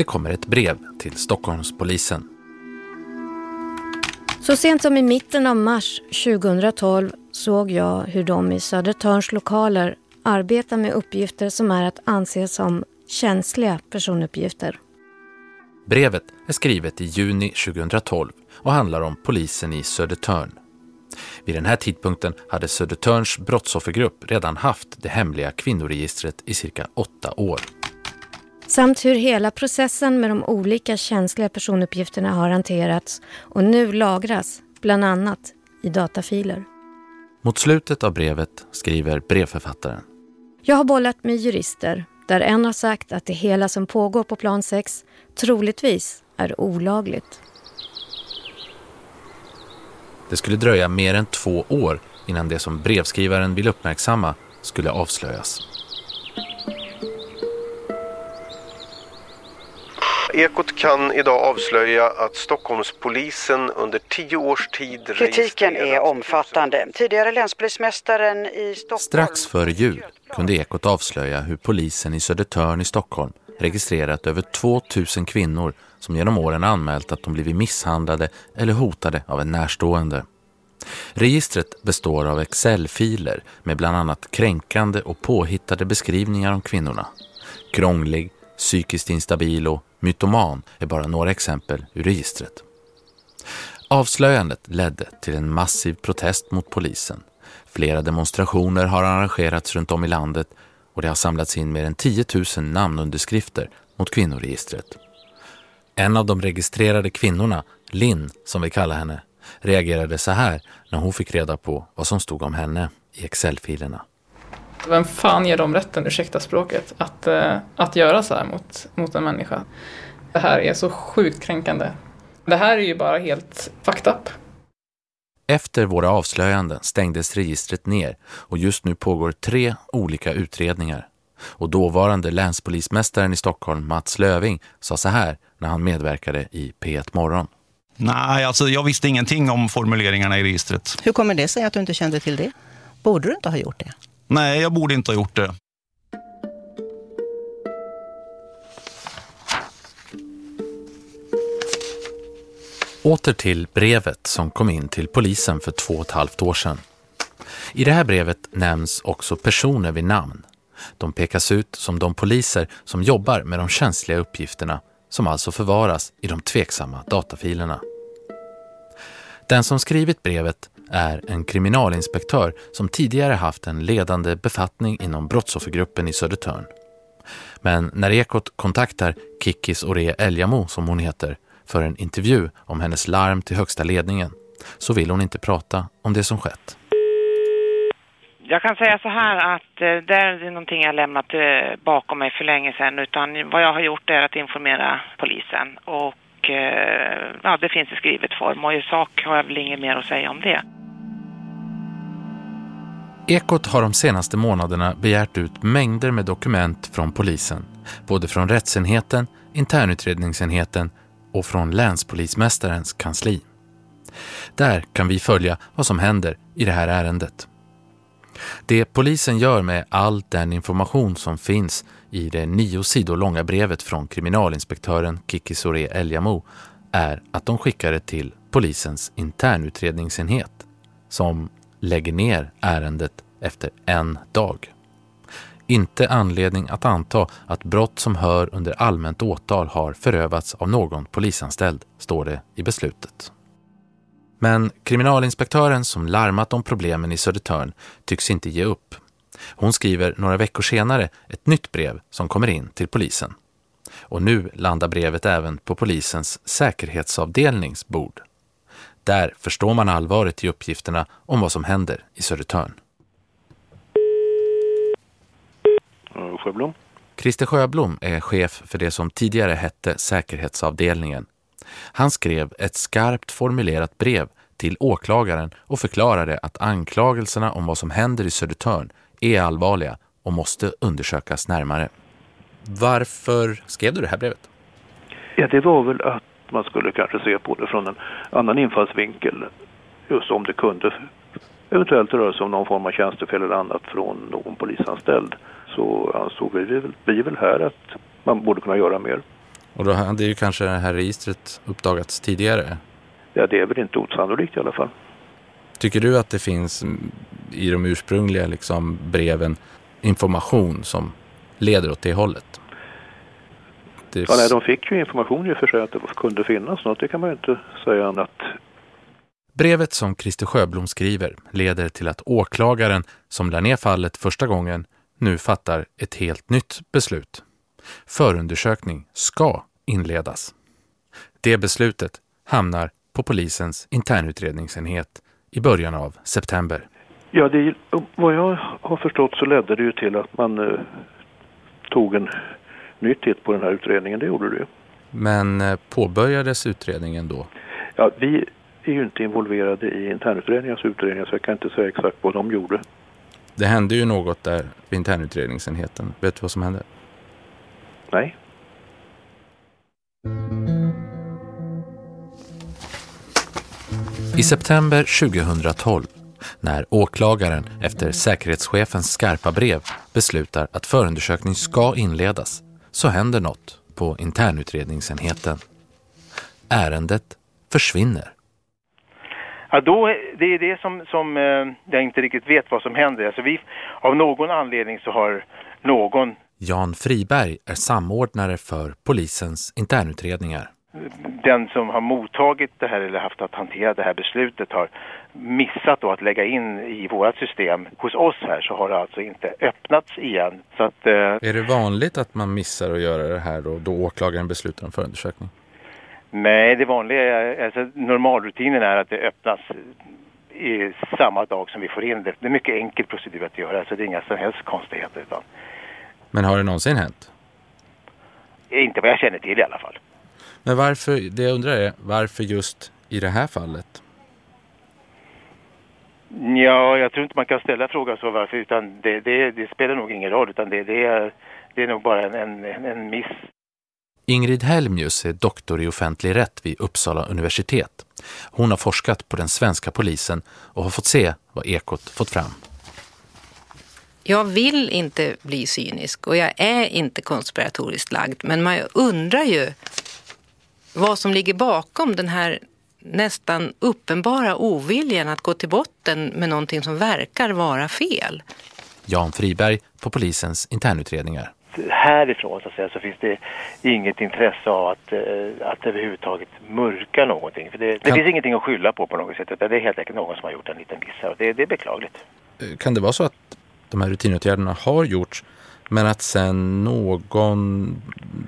Det kommer ett brev till Stockholmspolisen. Så sent som i mitten av mars 2012 såg jag hur de i Södertörns lokaler arbetar med uppgifter som är att anse som känsliga personuppgifter. Brevet är skrivet i juni 2012 och handlar om polisen i Södertörn. Vid den här tidpunkten hade Södertörns brottsoffergrupp redan haft det hemliga kvinnoregistret i cirka åtta år. Samt hur hela processen med de olika känsliga personuppgifterna har hanterats och nu lagras, bland annat i datafiler. Mot slutet av brevet skriver brevförfattaren. Jag har bollat med jurister där en har sagt att det hela som pågår på plan 6 troligtvis är olagligt. Det skulle dröja mer än två år innan det som brevskrivaren vill uppmärksamma skulle avslöjas. Ekot kan idag avslöja att Stockholmspolisen under tio års tid Kritiken är omfattande. Tidigare länspolismästaren i Stockholm... Strax före jul kunde Ekot avslöja hur polisen i Södertörn i Stockholm registrerat över 2000 kvinnor som genom åren anmält att de blivit misshandlade eller hotade av en närstående. Registret består av Excel-filer med bland annat kränkande och påhittade beskrivningar om kvinnorna. Krånglig, psykiskt instabil och mytoman är bara några exempel ur registret. Avslöjandet ledde till en massiv protest mot polisen. Flera demonstrationer har arrangerats runt om i landet och det har samlats in mer än 10 000 namnunderskrifter mot kvinnoregistret. En av de registrerade kvinnorna, Linn som vi kallar henne, reagerade så här när hon fick reda på vad som stod om henne i Excel-filerna. Vem fan ger dem rätten, ursäkta språket, att, uh, att göra så här mot, mot en människa? Det här är så sjukt kränkande. Det här är ju bara helt fucked up. Efter våra avslöjanden stängdes registret ner och just nu pågår tre olika utredningar. Och dåvarande länspolismästaren i Stockholm, Mats Löving, sa så här när han medverkade i P1 Morgon. Nej, alltså jag visste ingenting om formuleringarna i registret. Hur kommer det sig att du inte kände till det? Borde du inte ha gjort det? Nej, jag borde inte ha gjort det. Åter till brevet som kom in till polisen för två och ett halvt år sedan. I det här brevet nämns också personer vid namn. De pekas ut som de poliser som jobbar med de känsliga uppgifterna som alltså förvaras i de tveksamma datafilerna. Den som skrivit brevet är en kriminalinspektör som tidigare haft en ledande befattning inom brottsoffergruppen i Södertörn. Men när Ekot kontaktar Kikis Ore Eljamo, som hon heter, för en intervju om hennes larm till högsta ledningen så vill hon inte prata om det som skett. Jag kan säga så här att eh, det är någonting jag lämnat eh, bakom mig för länge sedan utan vad jag har gjort är att informera polisen och eh, ja, det finns i skrivet form och i sak har jag väl inget mer att säga om det. Ekot har de senaste månaderna begärt ut mängder med dokument från polisen, både från rättsenheten, internutredningsenheten och från länspolismästarens kansli. Där kan vi följa vad som händer i det här ärendet. Det polisen gör med all den information som finns i det nio sidor långa brevet från kriminalinspektören Kiki Sore Eljamo är att de skickar det till polisens internutredningsenhet som lägger ner ärendet efter en dag. Inte anledning att anta att brott som hör under allmänt åtal har förövats av någon polisanställd, står det i beslutet. Men kriminalinspektören som larmat om problemen i Södertörn tycks inte ge upp. Hon skriver några veckor senare ett nytt brev som kommer in till polisen. Och nu landar brevet även på polisens säkerhetsavdelnings bord. Där förstår man allvaret i uppgifterna om vad som händer i Södertörn. Sjöblom. Christer Sjöblom är chef för det som tidigare hette säkerhetsavdelningen. Han skrev ett skarpt formulerat brev till åklagaren och förklarade att anklagelserna om vad som händer i Södertörn är allvarliga och måste undersökas närmare. Varför skrev du det här brevet? Ja, det var väl att man skulle kanske se på det från en annan infallsvinkel. Just om det kunde eventuellt röra sig om någon form av tjänstefel eller annat från någon polisanställd så ansåg vi, vi väl här att man borde kunna göra mer. Och då hade ju kanske det här registret uppdagats tidigare. Ja, det är väl inte osannolikt i alla fall. Tycker du att det finns i de ursprungliga liksom, breven information som leder åt det hållet? Det... Ja, nej, de fick ju information i och för sig att det kunde finnas något. Det kan man ju inte säga annat. Brevet som Christer Sjöblom skriver leder till att åklagaren som lär ner fallet första gången nu fattar ett helt nytt beslut. Förundersökning ska inledas. Det beslutet hamnar på polisens internutredningsenhet i början av september. Ja, det, vad jag har förstått så ledde det ju till att man eh, tog en ny titt på den här utredningen. Det gjorde det ju. Men eh, påbörjades utredningen då? Ja, vi är ju inte involverade i internutredningens utredningar så jag kan inte säga exakt vad de gjorde. Det hände ju något där vid internutredningsenheten. Vet du vad som hände? Nej. I september 2012, när åklagaren efter säkerhetschefens skarpa brev beslutar att förundersökning ska inledas, så händer något på internutredningsenheten. Ärendet försvinner. Ja, då, det är det som, som eh, jag inte riktigt vet vad som händer. Alltså vi, av någon anledning så har någon... Jan Friberg är samordnare för polisens internutredningar. Den som har mottagit det här eller haft att hantera det här beslutet har missat då att lägga in i vårt system. Hos oss här så har det alltså inte öppnats igen. Så att, eh... Är det vanligt att man missar att göra det här och då åklagaren beslutar om förundersökning? Nej, det vanliga är, alltså normalrutinen är att det öppnas i samma dag som vi får in det. Det är mycket enkel procedur att göra, så det är inga som helst konstigheter. Utan... Men har det någonsin hänt? Inte vad jag känner till i alla fall. Men varför, det jag undrar är, varför just i det här fallet? Ja, jag tror inte man kan ställa frågan så varför, utan det, det, det spelar nog ingen roll, utan det, det, är, det är nog bara en, en, en miss. Ingrid Helmius är doktor i offentlig rätt vid Uppsala universitet. Hon har forskat på den svenska polisen och har fått se vad Ekot fått fram. Jag vill inte bli cynisk och jag är inte konspiratoriskt lagd men man undrar ju vad som ligger bakom den här nästan uppenbara oviljan att gå till botten med någonting som verkar vara fel. Jan Friberg på polisens internutredningar härifrån så, att säga, så finns det inget intresse av att, eh, att överhuvudtaget mörka någonting. För det, det finns ingenting att skylla på på något sätt utan det är helt enkelt någon som har gjort en liten miss här och det, det är beklagligt. Eh, kan det vara så att de här rutinåtgärderna har gjorts men att sen någon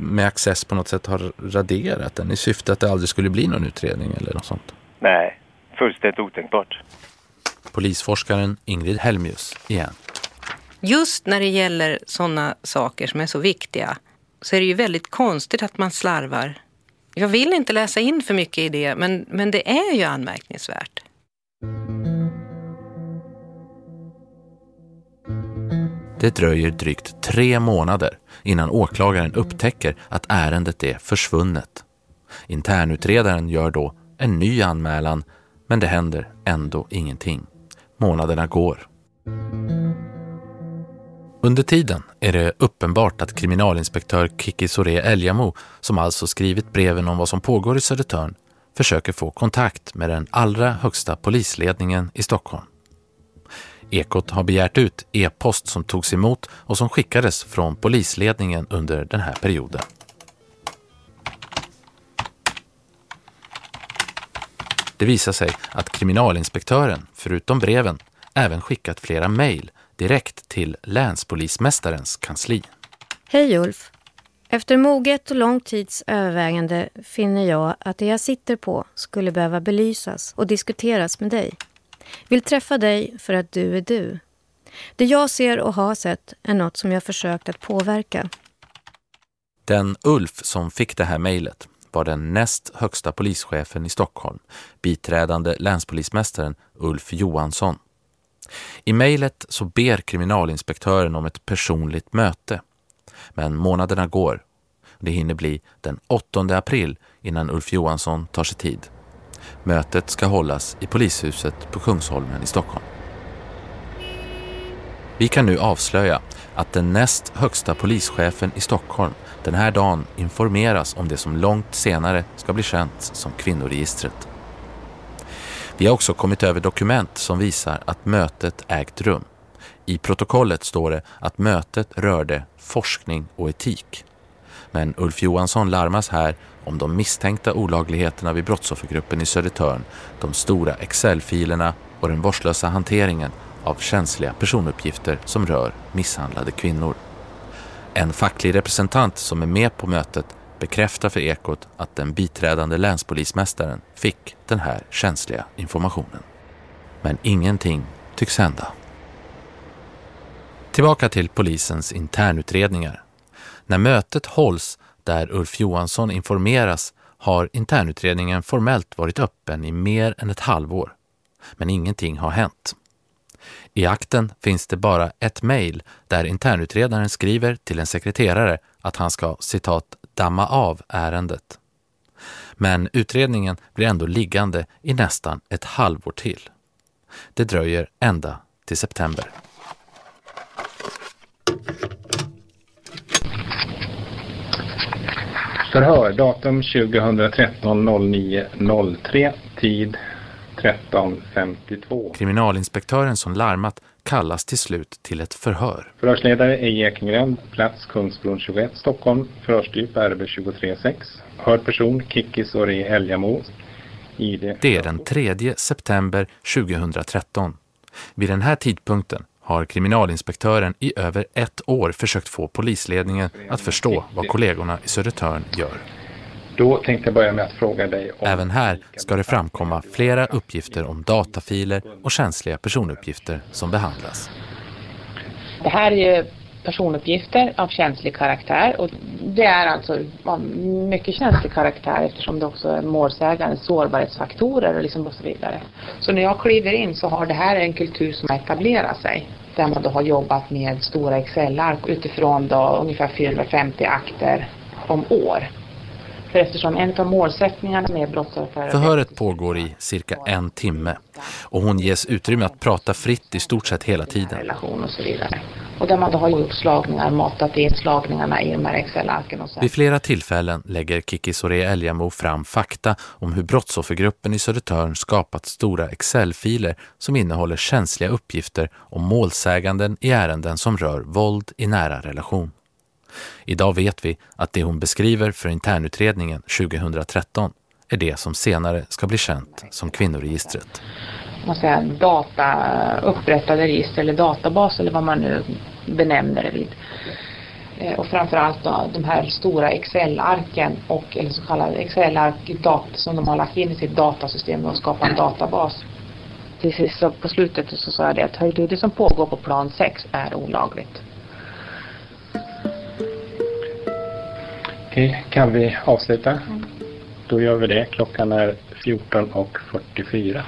med access på något sätt har raderat den i syfte att det aldrig skulle bli någon utredning eller något sånt? Nej, fullständigt otänkbart. Polisforskaren Ingrid Helmius igen. Just när det gäller sådana saker som är så viktiga så är det ju väldigt konstigt att man slarvar. Jag vill inte läsa in för mycket i det, men, men det är ju anmärkningsvärt. Det dröjer drygt tre månader innan åklagaren upptäcker att ärendet är försvunnet. Internutredaren gör då en ny anmälan, men det händer ändå ingenting. Månaderna går. Under tiden är det uppenbart att kriminalinspektör Kiki Sore Eljamo, som alltså skrivit breven om vad som pågår i Södertörn, försöker få kontakt med den allra högsta polisledningen i Stockholm. Ekot har begärt ut e-post som togs emot och som skickades från polisledningen under den här perioden. Det visar sig att kriminalinspektören, förutom breven, även skickat flera mejl direkt till länspolismästarens kansli. Hej Ulf! Efter moget och lång tids övervägande finner jag att det jag sitter på skulle behöva belysas och diskuteras med dig. Vill träffa dig för att du är du. Det jag ser och har sett är något som jag försökt att påverka. Den Ulf som fick det här mejlet var den näst högsta polischefen i Stockholm, biträdande länspolismästaren Ulf Johansson. I mejlet så ber kriminalinspektören om ett personligt möte. Men månaderna går. Det hinner bli den 8 april innan Ulf Johansson tar sig tid. Mötet ska hållas i polishuset på Kungsholmen i Stockholm. Vi kan nu avslöja att den näst högsta polischefen i Stockholm den här dagen informeras om det som långt senare ska bli känt som kvinnoregistret. Vi har också kommit över dokument som visar att mötet ägt rum. I protokollet står det att mötet rörde forskning och etik. Men Ulf Johansson larmas här om de misstänkta olagligheterna vid brottsoffergruppen i Södertörn, de stora Excel-filerna och den vårdslösa hanteringen av känsliga personuppgifter som rör misshandlade kvinnor. En facklig representant som är med på mötet bekräftar för Ekot att den biträdande länspolismästaren fick den här känsliga informationen. Men ingenting tycks hända. Tillbaka till polisens internutredningar. När mötet hålls där Ulf Johansson informeras har internutredningen formellt varit öppen i mer än ett halvår. Men ingenting har hänt. I akten finns det bara ett mejl där internutredaren skriver till en sekreterare att han ska citat damma av ärendet. Men utredningen blir ändå liggande i nästan ett halvår till. Det dröjer ända till september. Förhör datum 2013 09 03 tid 13.52. Kriminalinspektören som larmat kallas till slut till ett förhör. Förhörsledare är Ekengränd, plats Kungsbron 21, Stockholm. Förhörstyp RB 236. Hörd person Kikki Sori Eljamo. ID. Det är den 3 september 2013. Vid den här tidpunkten har kriminalinspektören i över ett år försökt få polisledningen att förstå vad kollegorna i Södertörn gör. Då tänkte jag börja med att fråga dig om... Även här ska det framkomma flera uppgifter om datafiler och känsliga personuppgifter som behandlas. Det här är personuppgifter av känslig karaktär och det är alltså mycket känslig karaktär eftersom det också är målsägandens sårbarhetsfaktorer och, liksom och så vidare. Så när jag kliver in så har det här en kultur som etablerat sig där man då har jobbat med stora Excel-ark utifrån då ungefär 450 akter om år. För eftersom en av målsättningarna med brottsoffer... Förhöret pågår i cirka en timme och hon ges utrymme att prata fritt i stort sett hela tiden. Relation och så vidare. Och där man då har gjort slagningar, matat in slagningarna i de här Excel-arken och så. Vid flera tillfällen lägger Kiki Sore Eljamo fram fakta om hur brottsoffergruppen i Södertörn skapat stora Excel-filer som innehåller känsliga uppgifter om målsäganden i ärenden som rör våld i nära relation. Idag vet vi att det hon beskriver för internutredningen 2013 är det som senare ska bli känt som kvinnoregistret. Man säger data, upprättade register eller databas eller vad man nu benämner det vid. Eh, och framförallt då, de här stora Excel-arken och eller så kallade Excel-ark som de har lagt in i sitt datasystem och skapat en databas. Till sist på slutet så sa jag det att det som pågår på plan 6 är olagligt. Okej, kan vi avsluta? Mm. Då gör vi det. Klockan är 14.44.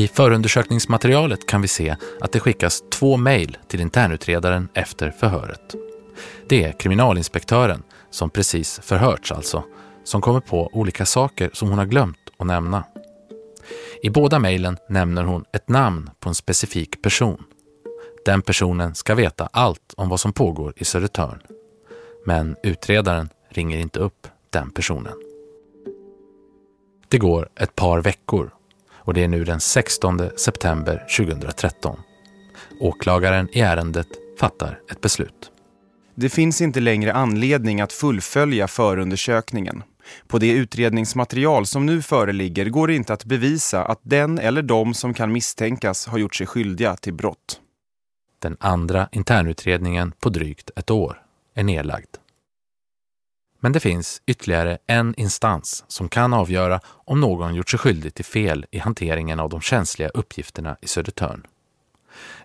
I förundersökningsmaterialet kan vi se att det skickas två mejl till internutredaren efter förhöret. Det är kriminalinspektören, som precis förhörts alltså, som kommer på olika saker som hon har glömt att nämna. I båda mejlen nämner hon ett namn på en specifik person. Den personen ska veta allt om vad som pågår i Södertörn. Men utredaren ringer inte upp den personen. Det går ett par veckor och det är nu den 16 september 2013. Åklagaren i ärendet fattar ett beslut. Det finns inte längre anledning att fullfölja förundersökningen. På det utredningsmaterial som nu föreligger går det inte att bevisa att den eller de som kan misstänkas har gjort sig skyldiga till brott. Den andra internutredningen på drygt ett år är nedlagd. Men det finns ytterligare en instans som kan avgöra om någon gjort sig skyldig till fel i hanteringen av de känsliga uppgifterna i Södertörn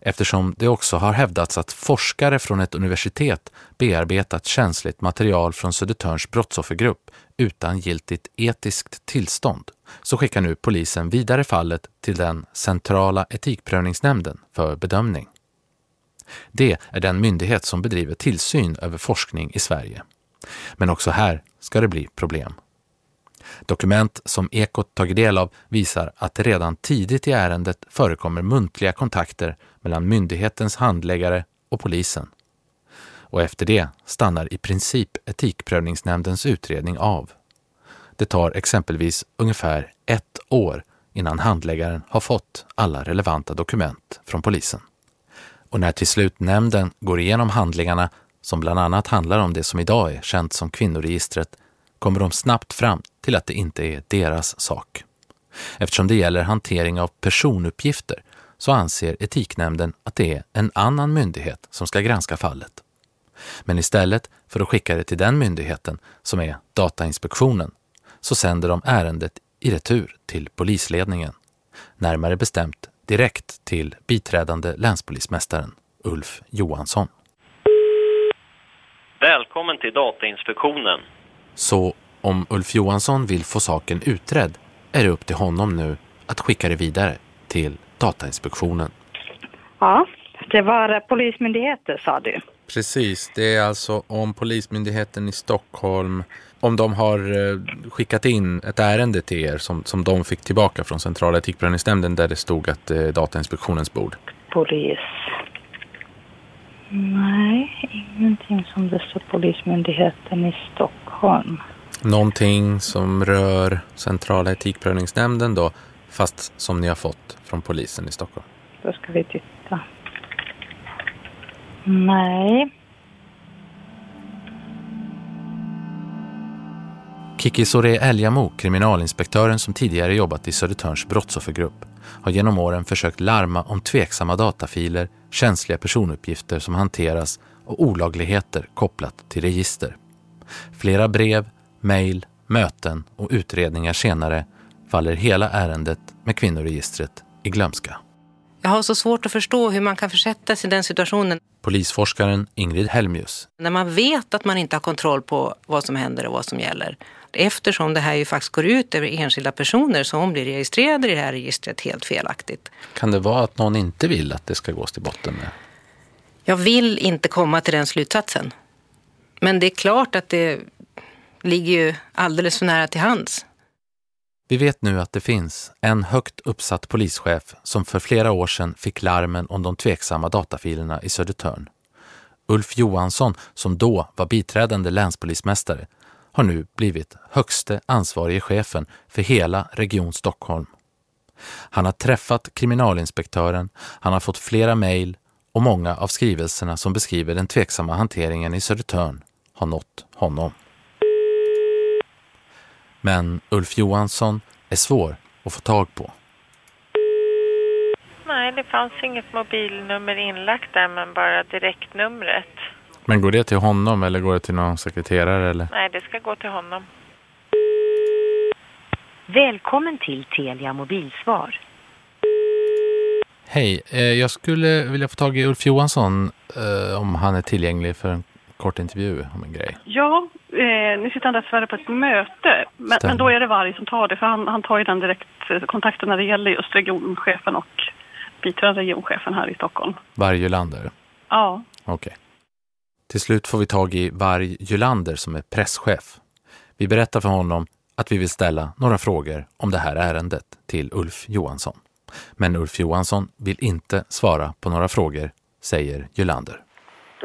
eftersom det också har hävdats att forskare från ett universitet bearbetat känsligt material från Södertörns brottsoffergrupp utan giltigt etiskt tillstånd så skickar nu polisen vidare fallet till den centrala etikprövningsnämnden för bedömning. Det är den myndighet som bedriver tillsyn över forskning i Sverige. Men också här ska det bli problem. Dokument som Ekot tagit del av visar att det redan tidigt i ärendet förekommer muntliga kontakter mellan myndighetens handläggare och polisen. Och efter det stannar i princip Etikprövningsnämndens utredning av. Det tar exempelvis ungefär ett år innan handläggaren har fått alla relevanta dokument från polisen. Och när till slut nämnden går igenom handlingarna som bland annat handlar om det som idag är känt som kvinnoregistret kommer de snabbt fram till att det inte är deras sak. Eftersom det gäller hantering av personuppgifter så anser etiknämnden att det är en annan myndighet som ska granska fallet. Men istället för att skicka det till den myndigheten, som är Datainspektionen, så sänder de ärendet i retur till polisledningen. Närmare bestämt direkt till biträdande länspolismästaren Ulf Johansson. Välkommen till Datainspektionen. Så om Ulf Johansson vill få saken utredd är det upp till honom nu att skicka det vidare till Datainspektionen. Ja, det var Polismyndigheten sa du. Precis, det är alltså om Polismyndigheten i Stockholm, om de har eh, skickat in ett ärende till er som, som de fick tillbaka från Centrala etikprövningsnämnden där det stod att det är Datainspektionens bord. Polis. Nej, ingenting som det står Polismyndigheten i Stockholm. Någonting som rör Centrala etikprövningsnämnden då, fast som ni har fått från polisen i Stockholm. Då ska vi titta. Nej. Kiki Sore Eljamo, kriminalinspektören som tidigare jobbat i Södertörns brottsoffergrupp, har genom åren försökt larma om tveksamma datafiler, känsliga personuppgifter som hanteras och olagligheter kopplat till register. Flera brev, mejl, möten och utredningar senare faller hela ärendet med kvinnoregistret i glömska. Jag har så svårt att förstå hur man kan försätta sig i den situationen. Polisforskaren Ingrid Helmius. När man vet att man inte har kontroll på vad som händer och vad som gäller. Eftersom det här ju faktiskt går ut över enskilda personer som blir registrerade i det här registret helt felaktigt. Kan det vara att någon inte vill att det ska gås till botten med? Jag vill inte komma till den slutsatsen. Men det är klart att det ligger ju alldeles för nära till hands. Vi vet nu att det finns en högt uppsatt polischef som för flera år sedan fick larmen om de tveksamma datafilerna i Södertörn. Ulf Johansson, som då var biträdande länspolismästare, har nu blivit högste ansvarige chefen för hela Region Stockholm. Han har träffat kriminalinspektören, han har fått flera mejl och många av skrivelserna som beskriver den tveksamma hanteringen i Södertörn har nått honom. Men Ulf Johansson är svår att få tag på. Nej, det fanns inget mobilnummer inlagt där, men bara direktnumret. Men går det till honom eller går det till någon sekreterare? Eller? Nej, det ska gå till honom. Välkommen till Telia mobilsvar. Hej, eh, jag skulle vilja få tag i Ulf Johansson eh, om han är tillgänglig för en kort intervju om en grej. Ja, eh, nu sitter han dessvärre på ett möte. Men, men, då är det Varg som tar det, för han, han tar ju den direktkontakten när det gäller just regionchefen och biträdande regionchefen här i Stockholm. Varg Julander? Ja. Okej. Okay. Till slut får vi tag i Varg Julander som är presschef. Vi berättar för honom att vi vill ställa några frågor om det här ärendet till Ulf Johansson. Men Ulf Johansson vill inte svara på några frågor, säger Julander.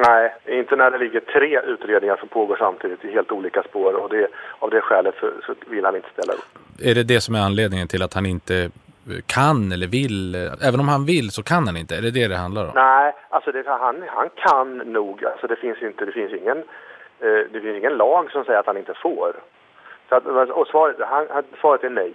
Nej, inte när det ligger tre utredningar som pågår samtidigt i helt olika spår och det, av det skälet så, så vill han inte ställa upp. Är det det som är anledningen till att han inte kan eller vill, även om han vill så kan han inte, är det det det handlar om? Nej, alltså det, han, han kan nog, alltså det finns inte, det finns ingen, eh, det finns ingen lag som säger att han inte får. Så att, och svaret, han, svaret är nej.